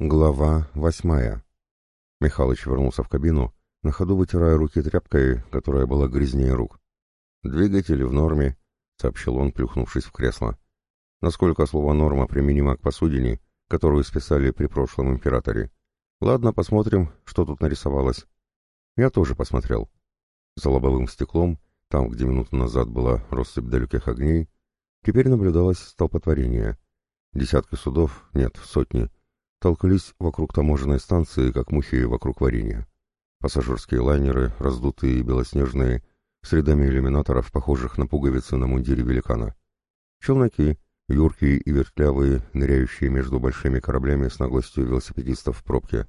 Глава восьмая. Михалыч вернулся в кабину, на ходу вытирая руки тряпкой, которая была грязнее рук. «Двигатель в норме», — сообщил он, плюхнувшись в кресло. «Насколько слово «норма» применимо к посудине, которую списали при прошлом императоре? Ладно, посмотрим, что тут нарисовалось». Я тоже посмотрел. За лобовым стеклом, там, где минуту назад была россыпь далеких огней, теперь наблюдалось столпотворение. Десятки судов, нет, сотни — толкались вокруг таможенной станции, как мухи вокруг варенья. Пассажирские лайнеры, раздутые и белоснежные, с рядами иллюминаторов, похожих на пуговицы на мундире великана. Челноки, юркие и вертлявые, ныряющие между большими кораблями с наглостью велосипедистов в пробке.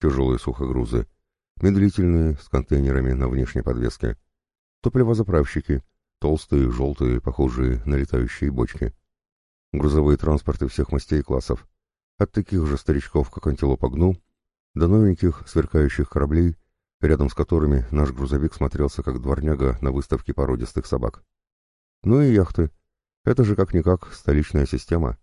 Тяжелые сухогрузы, медлительные, с контейнерами на внешней подвеске. Топливозаправщики, толстые, желтые, похожие на летающие бочки. Грузовые транспорты всех мастей и классов, от таких же старичков, как антилопа гну, до новеньких сверкающих кораблей, рядом с которыми наш грузовик смотрелся как дворняга на выставке породистых собак. Ну и яхты. Это же как-никак столичная система.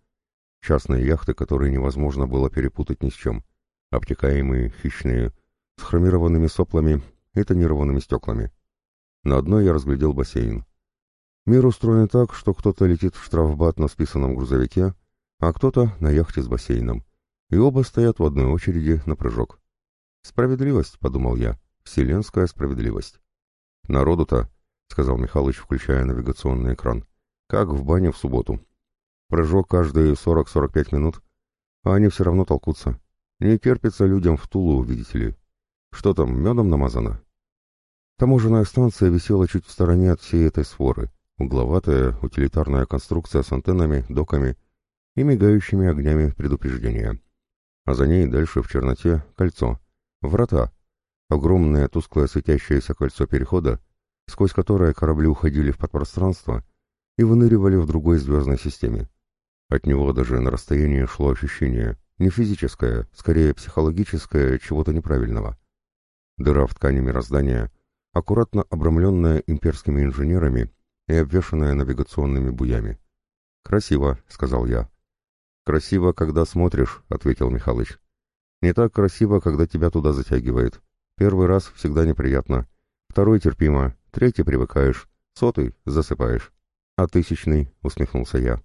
Частные яхты, которые невозможно было перепутать ни с чем. Обтекаемые, хищные, с хромированными соплами и тонированными стеклами. На одной я разглядел бассейн. Мир устроен так, что кто-то летит в штрафбат на списанном грузовике, а кто-то на яхте с бассейном, и оба стоят в одной очереди на прыжок. «Справедливость», — подумал я, — «вселенская справедливость». «Народу-то», — сказал Михалыч, включая навигационный экран, — «как в бане в субботу. Прыжок каждые 40-45 минут, а они все равно толкутся. Не терпится людям в Тулу, видите ли. Что там, медом намазано?» Таможенная станция висела чуть в стороне от всей этой своры. Угловатая, утилитарная конструкция с антеннами, доками — и мигающими огнями предупреждения. А за ней дальше в черноте кольцо, врата, огромное тусклое светящееся кольцо перехода, сквозь которое корабли уходили в подпространство и выныривали в другой звездной системе. От него даже на расстоянии шло ощущение, не физическое, скорее психологическое, чего-то неправильного. Дыра в ткани мироздания, аккуратно обрамленная имперскими инженерами и обвешанная навигационными буями. «Красиво», — сказал я. «Красиво, когда смотришь», — ответил Михалыч. «Не так красиво, когда тебя туда затягивает. Первый раз всегда неприятно, второй терпимо, третий привыкаешь, сотый засыпаешь. А тысячный?» — усмехнулся я.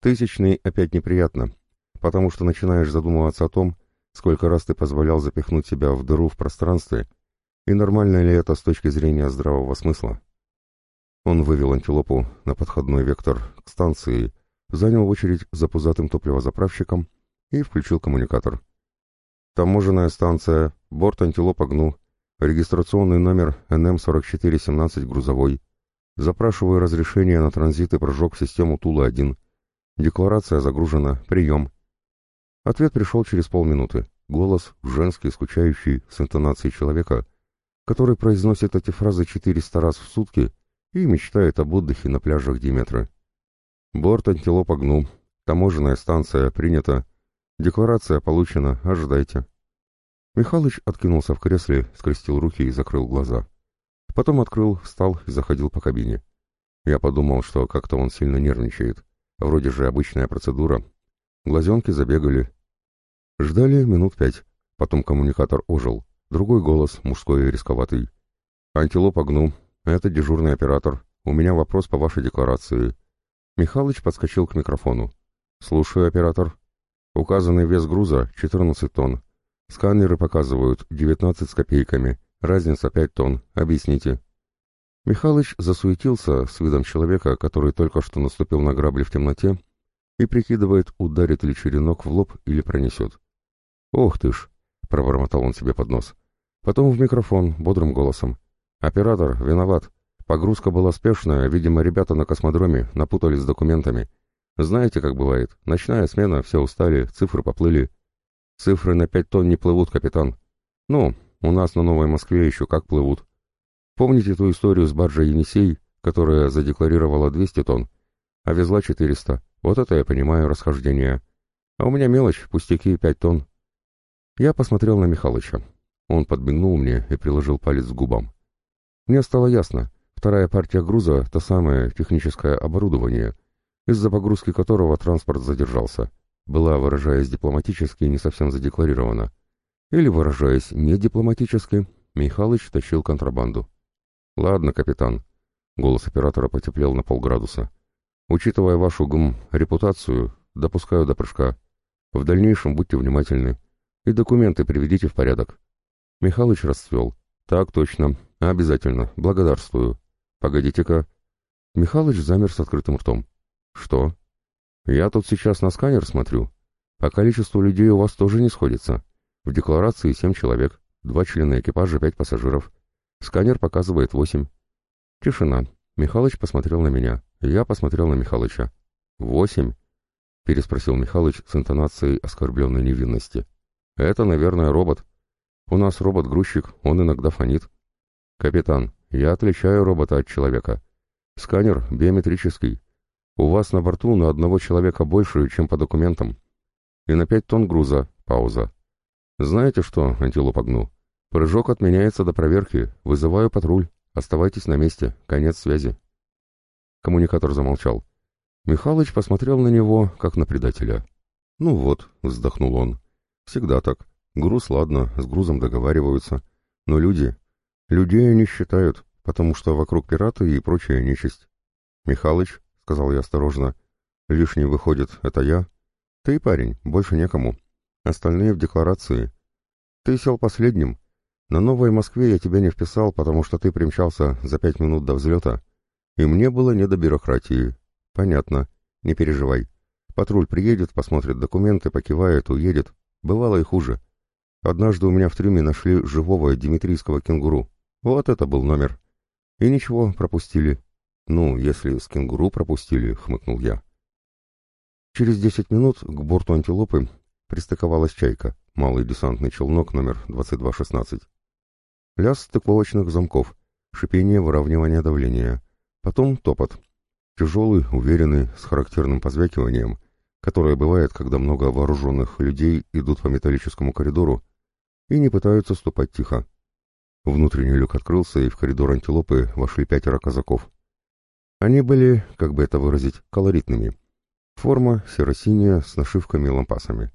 «Тысячный опять неприятно, потому что начинаешь задумываться о том, сколько раз ты позволял запихнуть себя в дыру в пространстве, и нормально ли это с точки зрения здравого смысла». Он вывел антилопу на подходной вектор к станции, занял очередь за пузатым топливозаправщиком и включил коммуникатор. Таможенная станция, борт антилопа гну, регистрационный номер НМ-4417 грузовой. Запрашиваю разрешение на транзит и прыжок в систему Тула-1. Декларация загружена. Прием. Ответ пришел через полминуты. Голос, женский, скучающий, с интонацией человека, который произносит эти фразы 400 раз в сутки и мечтает об отдыхе на пляжах Диметры. Борт антилопа гну. Таможенная станция принята. Декларация получена. Ожидайте. Михалыч откинулся в кресле, скрестил руки и закрыл глаза. Потом открыл, встал и заходил по кабине. Я подумал, что как-то он сильно нервничает. Вроде же обычная процедура. Глазенки забегали. Ждали минут пять. Потом коммуникатор ожил. Другой голос, мужской и рисковатый. «Антилопа гну. Это дежурный оператор. У меня вопрос по вашей декларации. Михалыч подскочил к микрофону. «Слушаю, оператор. Указанный вес груза — 14 тонн. Сканеры показывают 19 с копейками. Разница 5 тонн. Объясните». Михалыч засуетился с видом человека, который только что наступил на грабли в темноте и прикидывает, ударит ли черенок в лоб или пронесет. «Ох ты ж!» — пробормотал он себе под нос. Потом в микрофон, бодрым голосом. «Оператор, виноват. Погрузка была спешная, видимо, ребята на космодроме напутались с документами. Знаете, как бывает, ночная смена, все устали, цифры поплыли. Цифры на пять тонн не плывут, капитан. Ну, у нас на Новой Москве еще как плывут. Помните ту историю с баржей Енисей, которая задекларировала 200 тонн, а везла 400? Вот это я понимаю расхождение. А у меня мелочь, пустяки, 5 тонн. Я посмотрел на Михалыча. Он подмигнул мне и приложил палец к губам. Мне стало ясно, Вторая партия груза — то самое техническое оборудование, из-за погрузки которого транспорт задержался. была, выражаясь дипломатически, не совсем задекларирована. Или, выражаясь не дипломатически, Михалыч тащил контрабанду. «Ладно, капитан». Голос оператора потеплел на полградуса. «Учитывая вашу гм репутацию, допускаю до прыжка. В дальнейшем будьте внимательны. И документы приведите в порядок». Михалыч расцвел. «Так точно. Обязательно. Благодарствую. Погодите-ка». Михалыч замер с открытым ртом. «Что?» «Я тут сейчас на сканер смотрю. По количеству людей у вас тоже не сходится. В декларации семь человек, два члена экипажа, пять пассажиров. Сканер показывает восемь. Тишина. Михалыч посмотрел на меня. Я посмотрел на Михалыча. «Восемь?» — переспросил Михалыч с интонацией оскорбленной невинности. «Это, наверное, робот. У нас робот-грузчик, он иногда фонит. Капитан, я отличаю робота от человека. Сканер биометрический. У вас на борту на одного человека больше, чем по документам. И на пять тонн груза. Пауза. Знаете что, антилоп огну? Прыжок отменяется до проверки. Вызываю патруль. Оставайтесь на месте. Конец связи. Коммуникатор замолчал. Михалыч посмотрел на него, как на предателя. «Ну вот», — вздохнул он, — «всегда так. Груз, ладно, с грузом договариваются. Но люди... Людей они считают, потому что вокруг пираты и прочая нечисть. «Михалыч», — сказал я осторожно, — «лишний выходит, это я. Ты парень, больше некому. Остальные в декларации. Ты сел последним, на Новой Москве я тебя не вписал, потому что ты примчался за пять минут до взлета, и мне было не до бюрократии. Понятно. Не переживай. Патруль приедет, посмотрит документы, покивает, уедет. Бывало и хуже. Однажды у меня в трюме нашли живого димитрийского кенгуру. Вот это был номер. И ничего, пропустили. Ну, если с кенгуру пропустили, хмыкнул я. Через десять минут к борту антилопы пристыковалась чайка, малый десантный челнок номер 2216. Лязг стыковочных замков, шипение выравнивания давления, потом топот. Тяжелый, уверенный, с характерным позвякиванием, которое бывает, когда много вооруженных людей идут по металлическому коридору и не пытаются ступать тихо. Внутренний люк открылся, и в коридор антилопы вошли пятеро казаков. Они были, как бы это выразить, колоритными. Форма серо-синяя с нашивками и лампасами.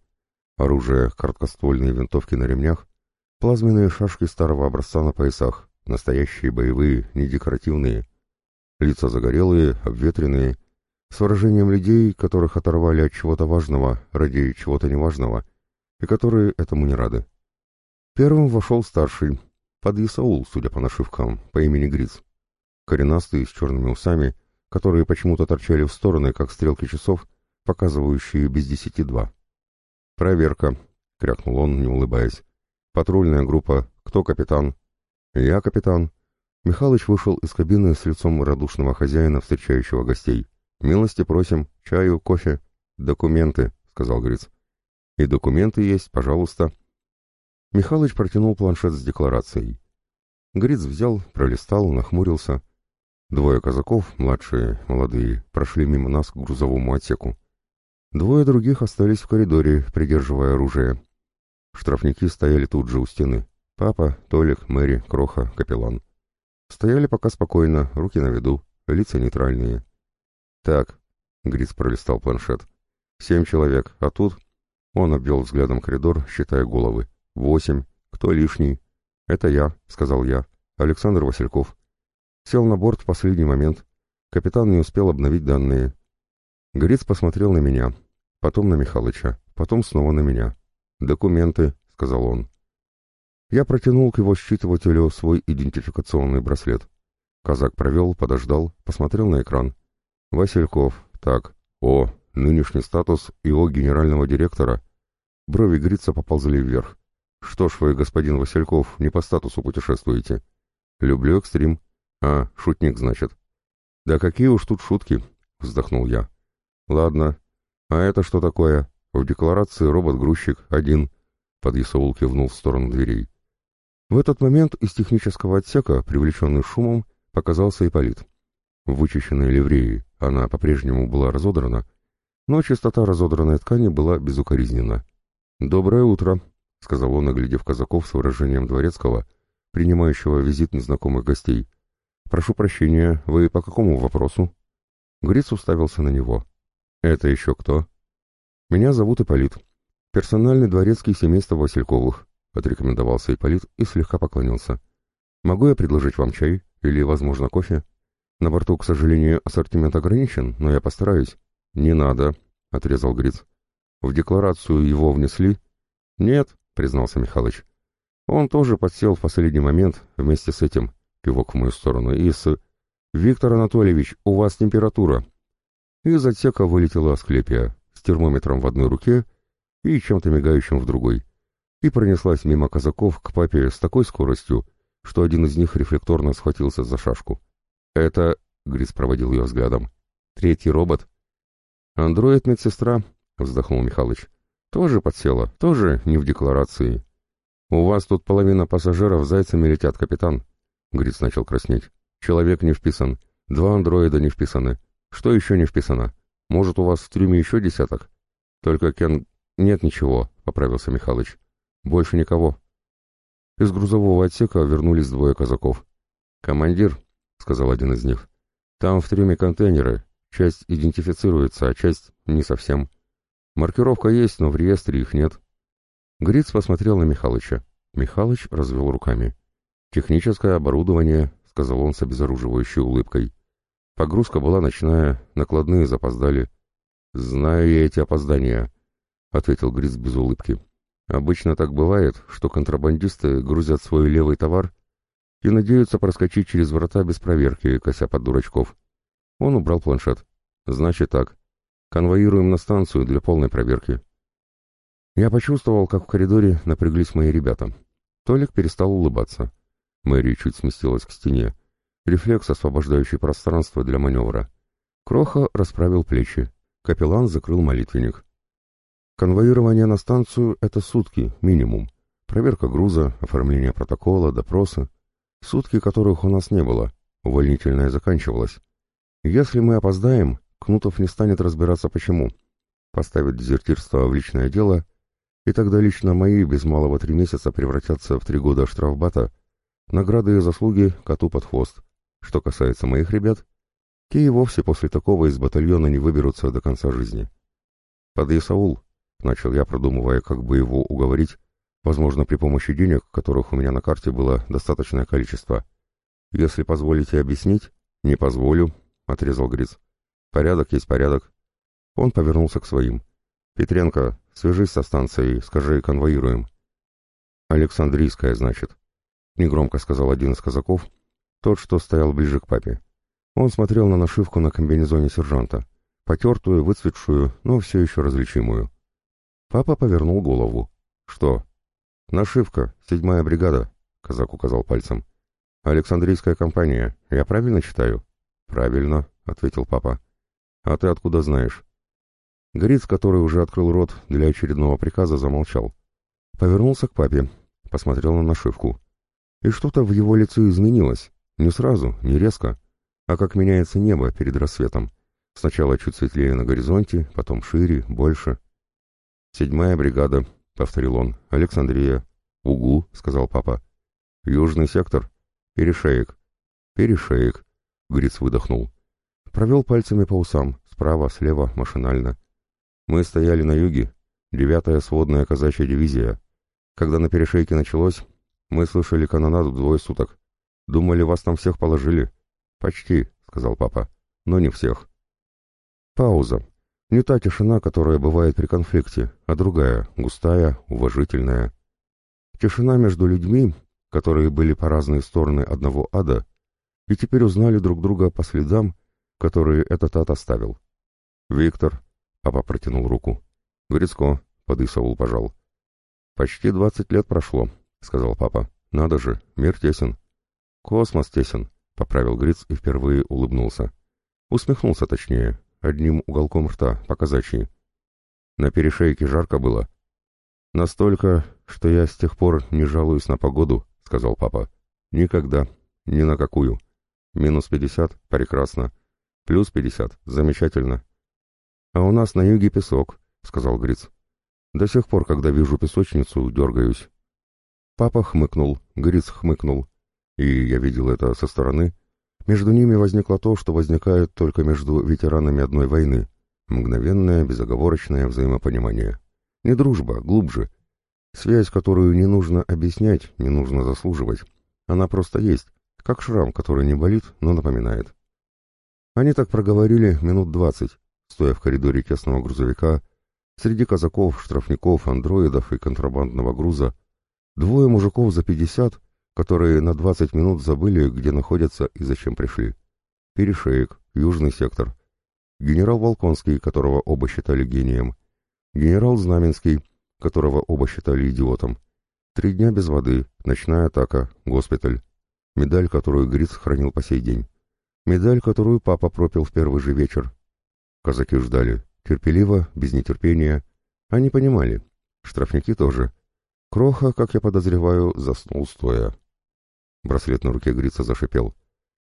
Оружие, короткоствольные винтовки на ремнях, Плазменные шашки старого образца на поясах, настоящие боевые, не декоративные. Лица загорелые, обветренные, с выражением людей, которых оторвали от чего-то важного ради чего-то неважного, и которые этому не рады. Первым вошел старший, подъясаул, судя по нашивкам, по имени Гриц. Коренастый, с черными усами, которые почему-то торчали в стороны, как стрелки часов, показывающие без десяти два. «Проверка», — крякнул он, не улыбаясь. «Патрульная группа. Кто капитан?» «Я капитан». Михалыч вышел из кабины с лицом радушного хозяина, встречающего гостей. «Милости просим. Чаю, кофе. Документы», — сказал Гриц. «И документы есть, пожалуйста». Михалыч протянул планшет с декларацией. Гриц взял, пролистал, нахмурился. Двое казаков, младшие, молодые, прошли мимо нас к грузовому отсеку. Двое других остались в коридоре, придерживая оружие. Штрафники стояли тут же у стены. Папа, Толик, Мэри, Кроха, Капеллан. Стояли пока спокойно, руки на виду, лица нейтральные. «Так», — Гриц пролистал планшет, — «семь человек, а тут...» Он обвел взглядом коридор, считая головы. «Восемь. Кто лишний?» «Это я», — сказал я. «Александр Васильков». Сел на борт в последний момент. Капитан не успел обновить данные. Гриц посмотрел на меня, потом на Михалыча, потом снова на меня. «Документы», — сказал он. Я протянул к его считывателю свой идентификационный браслет. Казак провел, подождал, посмотрел на экран. «Васильков, так, о, нынешний статус ИО генерального директора». Брови Грица поползли вверх. «Что ж вы, господин Васильков, не по статусу путешествуете?» «Люблю экстрим». «А, шутник, значит». «Да какие уж тут шутки», — вздохнул я. «Ладно. А это что такое?» В декларации робот-грузчик один. Подъясаул кивнул в сторону дверей. В этот момент из технического отсека, привлеченный шумом, показался Ипполит. В вычищенной ливреи она по-прежнему была разодрана, но чистота разодранной ткани была безукоризненна. «Доброе утро», — сказал он, оглядев казаков с выражением дворецкого, принимающего визит незнакомых гостей. «Прошу прощения, вы по какому вопросу?» Гриц уставился на него. «Это еще кто?» «Меня зовут Ипполит. Персональный дворецкий семейства Васильковых», — отрекомендовался Ипполит и слегка поклонился. «Могу я предложить вам чай или, возможно, кофе? На борту, к сожалению, ассортимент ограничен, но я постараюсь». «Не надо», — отрезал Гриц. «В декларацию его внесли?» «Нет», — признался Михалыч. «Он тоже подсел в последний момент вместе с этим», — кивок в мою сторону, и с... «Виктор Анатольевич, у вас температура». Из отсека вылетела Асклепия с термометром в одной руке и чем-то мигающим в другой, и пронеслась мимо казаков к папе с такой скоростью, что один из них рефлекторно схватился за шашку. «Это...» — Гриц проводил ее взглядом. «Третий робот?» «Андроид-медсестра», — вздохнул Михалыч. «Тоже подсела, тоже не в декларации». «У вас тут половина пассажиров зайцами летят, капитан». Гриц начал краснеть. «Человек не вписан. Два андроида не вписаны. Что еще не вписано? Может, у вас в трюме еще десяток? Только Кен... Нет ничего, поправился Михалыч. Больше никого. Из грузового отсека вернулись двое казаков. «Командир», — сказал один из них, — «там в трюме контейнеры. Часть идентифицируется, а часть не совсем. Маркировка есть, но в реестре их нет». Гриц посмотрел на Михалыча. Михалыч развел руками. «Техническое оборудование», — сказал он с обезоруживающей улыбкой. Погрузка была ночная, накладные запоздали. «Знаю я эти опоздания», — ответил Гриц без улыбки. «Обычно так бывает, что контрабандисты грузят свой левый товар и надеются проскочить через врата без проверки, кося под дурачков». Он убрал планшет. «Значит так. Конвоируем на станцию для полной проверки». Я почувствовал, как в коридоре напряглись мои ребята. Толик перестал улыбаться. Мэри чуть сместилась к стене. Рефлекс, освобождающий пространство для маневра. Кроха расправил плечи. Капеллан закрыл молитвенник. Конвоирование на станцию — это сутки, минимум. Проверка груза, оформление протокола, допросы. Сутки, которых у нас не было. Увольнительное заканчивалось. Если мы опоздаем, Кнутов не станет разбираться почему. Поставит дезертирство в личное дело, и тогда лично мои без малого три месяца превратятся в три года штрафбата, награды и заслуги коту под хвост. Что касается моих ребят, те и вовсе после такого из батальона не выберутся до конца жизни. «Подъй, Саул», — начал я, продумывая, как бы его уговорить, возможно, при помощи денег, которых у меня на карте было достаточное количество. «Если позволите объяснить?» «Не позволю», — отрезал Гриц. «Порядок есть порядок». Он повернулся к своим. «Петренко, свяжись со станцией, скажи, конвоируем». «Александрийская, значит», — негромко сказал один из казаков, тот, что стоял ближе к папе. Он смотрел на нашивку на комбинезоне сержанта, потертую, выцветшую, но все еще различимую. Папа повернул голову. «Что?» «Нашивка, седьмая бригада», — казак указал пальцем. «Александрийская компания. Я правильно читаю?» «Правильно», — ответил папа. «А ты откуда знаешь?» Гриц, который уже открыл рот для очередного приказа, замолчал. Повернулся к папе, посмотрел на нашивку. И что-то в его лице изменилось. Не сразу, не резко, а как меняется небо перед рассветом. Сначала чуть светлее на горизонте, потом шире, больше. «Седьмая бригада», — повторил он, — «Александрия». «Угу», — сказал папа. «Южный сектор?» «Перешеек». «Перешеек», — Гриц выдохнул. Провел пальцами по усам, справа, слева, машинально. Мы стояли на юге, девятая сводная казачья дивизия. Когда на перешейке началось, мы слышали канонаду двое суток. Думали, вас там всех положили. Почти, сказал папа, но не всех. Пауза. Не та тишина, которая бывает при конфликте, а другая, густая, уважительная. Тишина между людьми, которые были по разные стороны одного ада, и теперь узнали друг друга по следам, которые этот ад оставил. «Виктор», — папа протянул руку. «Грицко», — подысовул пожал. «Почти двадцать лет прошло», — сказал папа. «Надо же, мир тесен». «Космос тесен», — поправил Гриц и впервые улыбнулся. Усмехнулся точнее, одним уголком рта, по-казачьи. На перешейке жарко было. «Настолько, что я с тех пор не жалуюсь на погоду», — сказал папа. «Никогда. Ни на какую. Минус пятьдесят — прекрасно. Плюс пятьдесят — замечательно». «А у нас на юге песок», — сказал Гриц. «До сих пор, когда вижу песочницу, дергаюсь». Папа хмыкнул, Гриц хмыкнул и я видел это со стороны, между ними возникло то, что возникает только между ветеранами одной войны, Мгновенное, безоговорочное взаимопонимание. Не дружба, глубже. Связь, которую не нужно объяснять, не нужно заслуживать. Она просто есть, как шрам, который не болит, но напоминает. Они так проговорили минут двадцать, стоя в коридоре тесного грузовика, среди казаков, штрафников, андроидов и контрабандного груза, двое мужиков за пятьдесят, которые на двадцать минут забыли, где находятся и зачем пришли. Перешеек, южный сектор. Генерал Волконский, которого оба считали гением. Генерал Знаменский, которого оба считали идиотом. Три дня без воды, ночная атака, госпиталь. Медаль, которую Гриц хранил по сей день. Медаль, которую папа пропил в первый же вечер. Казаки ждали. Терпеливо, без нетерпения. Они понимали. Штрафники тоже. Кроха, как я подозреваю, заснул стоя. Браслет на руке Грица зашипел.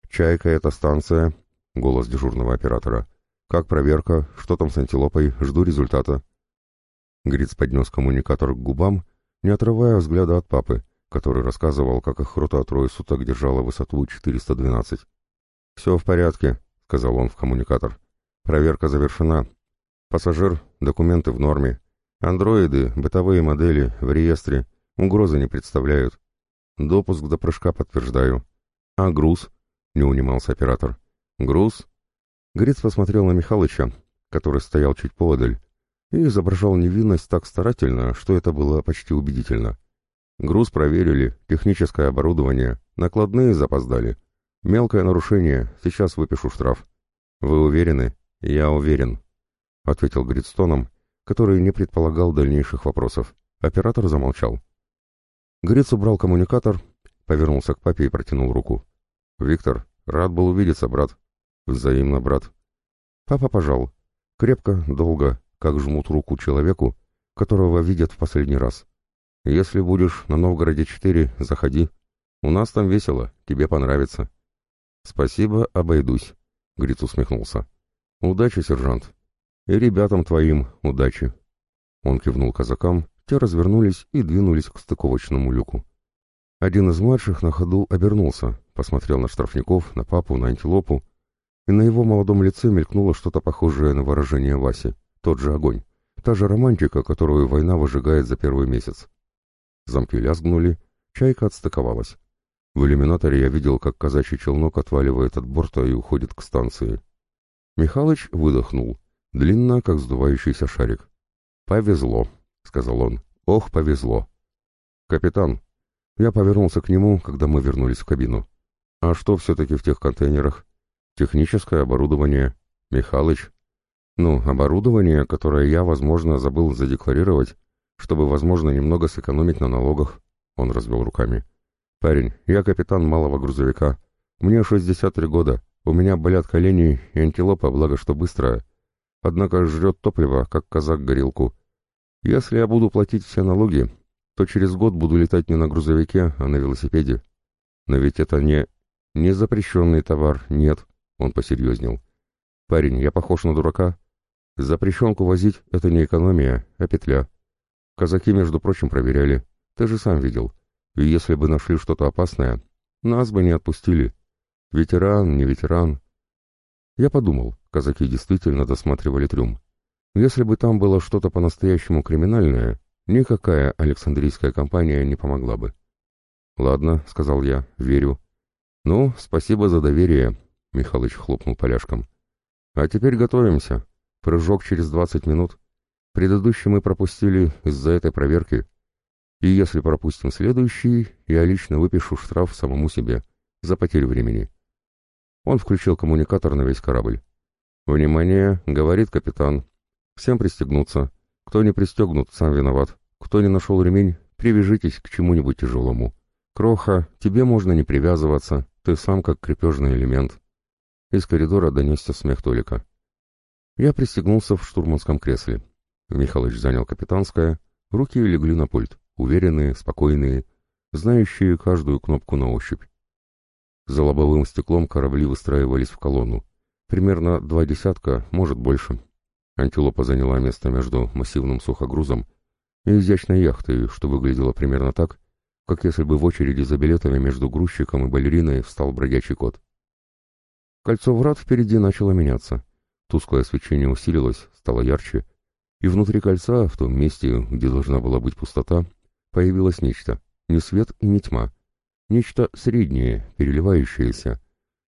«Чайка — это станция», — голос дежурного оператора. «Как проверка? Что там с антилопой? Жду результата». Гриц поднес коммуникатор к губам, не отрывая взгляда от папы, который рассказывал, как их рота трое суток держала высоту 412. «Все в порядке», — сказал он в коммуникатор. «Проверка завершена. Пассажир, документы в норме. Андроиды, бытовые модели, в реестре. Угрозы не представляют. Допуск до прыжка подтверждаю. А груз?» — не унимался оператор. «Груз?» Гриц посмотрел на Михалыча, который стоял чуть поодаль, и изображал невинность так старательно, что это было почти убедительно. Груз проверили, техническое оборудование, накладные запоздали. Мелкое нарушение, сейчас выпишу штраф. Вы уверены? Я уверен, — ответил Гридстоном, который не предполагал дальнейших вопросов. Оператор замолчал. Гриц убрал коммуникатор, повернулся к папе и протянул руку. «Виктор, рад был увидеться, брат». «Взаимно, брат». Папа пожал. Крепко, долго, как жмут руку человеку, которого видят в последний раз. Если будешь на Новгороде-4, заходи. У нас там весело, тебе понравится. Спасибо, обойдусь, — Гриц усмехнулся. Удачи, сержант. И ребятам твоим удачи. Он кивнул казакам, те развернулись и двинулись к стыковочному люку. Один из младших на ходу обернулся, посмотрел на штрафников, на папу, на антилопу, и на его молодом лице мелькнуло что-то похожее на выражение Васи. Тот же огонь. Та же романтика, которую война выжигает за первый месяц. Замки лязгнули, чайка отстыковалась. В иллюминаторе я видел, как казачий челнок отваливает от борта и уходит к станции. Михалыч выдохнул, длинно, как сдувающийся шарик. «Повезло», — сказал он. «Ох, повезло». «Капитан». Я повернулся к нему, когда мы вернулись в кабину. «А что все-таки в тех контейнерах?» «Техническое оборудование». «Михалыч, ну, оборудование, которое я, возможно, забыл задекларировать, чтобы, возможно, немного сэкономить на налогах. Он развел руками. Парень, я капитан малого грузовика. Мне 63 года. У меня болят колени и антилопа, благо что быстрая. Однако жрет топливо, как казак горилку. Если я буду платить все налоги, то через год буду летать не на грузовике, а на велосипеде. Но ведь это не... не запрещенный товар, нет. Он посерьезнел. Парень, я похож на дурака? Запрещенку возить — это не экономия, а петля. Казаки, между прочим, проверяли. Ты же сам видел. И если бы нашли что-то опасное, нас бы не отпустили. Ветеран, не ветеран. Я подумал, казаки действительно досматривали трюм. Если бы там было что-то по-настоящему криминальное, никакая Александрийская компания не помогла бы. «Ладно», — сказал я, — «верю». «Ну, спасибо за доверие», — Михалыч хлопнул поляшком. «А теперь готовимся. Прыжок через 20 минут. Предыдущий мы пропустили из-за этой проверки. И если пропустим следующий, я лично выпишу штраф самому себе за потерю времени. Он включил коммуникатор на весь корабль. «Внимание!» — говорит капитан. «Всем пристегнуться. Кто не пристегнут, сам виноват. Кто не нашел ремень, привяжитесь к чему-нибудь тяжелому. Кроха, тебе можно не привязываться, ты сам как крепежный элемент». Из коридора донесся смех Толика. Я пристегнулся в штурманском кресле. Михалыч занял капитанское, руки легли на пульт, уверенные, спокойные, знающие каждую кнопку на ощупь. За лобовым стеклом корабли выстраивались в колонну. Примерно два десятка, может больше. Антилопа заняла место между массивным сухогрузом и изящной яхтой, что выглядело примерно так, как если бы в очереди за билетами между грузчиком и балериной встал бродячий кот. Кольцо врат впереди начало меняться. Тусклое свечение усилилось, стало ярче, и внутри кольца, в том месте, где должна была быть пустота, появилось нечто, не свет и не тьма, нечто среднее, переливающееся,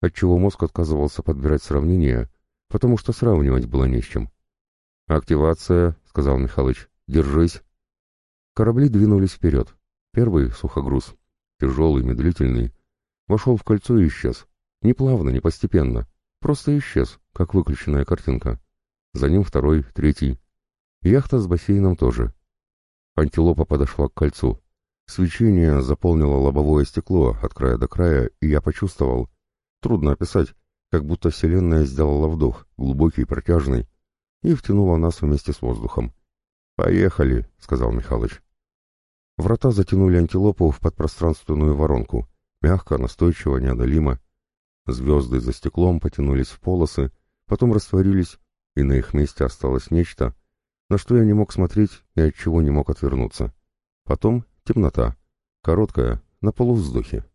отчего мозг отказывался подбирать сравнения, потому что сравнивать было не с чем. «Активация», — сказал Михалыч, — «держись». Корабли двинулись вперед. Первый — сухогруз, тяжелый, медлительный, вошел в кольцо и исчез. Не плавно, не постепенно, просто исчез, как выключенная картинка. За ним второй, третий. Яхта с бассейном тоже. Антилопа подошла к кольцу. Свечение заполнило лобовое стекло от края до края, и я почувствовал, трудно описать, как будто Вселенная сделала вдох, глубокий, протяжный, и втянула нас вместе с воздухом. «Поехали», — сказал Михалыч. Врата затянули антилопу в подпространственную воронку, мягко, настойчиво, неодолимо. Звезды за стеклом потянулись в полосы, потом растворились, и на их месте осталось нечто, на что я не мог смотреть и от чего не мог отвернуться. Потом темнота, короткая, на полувздохе.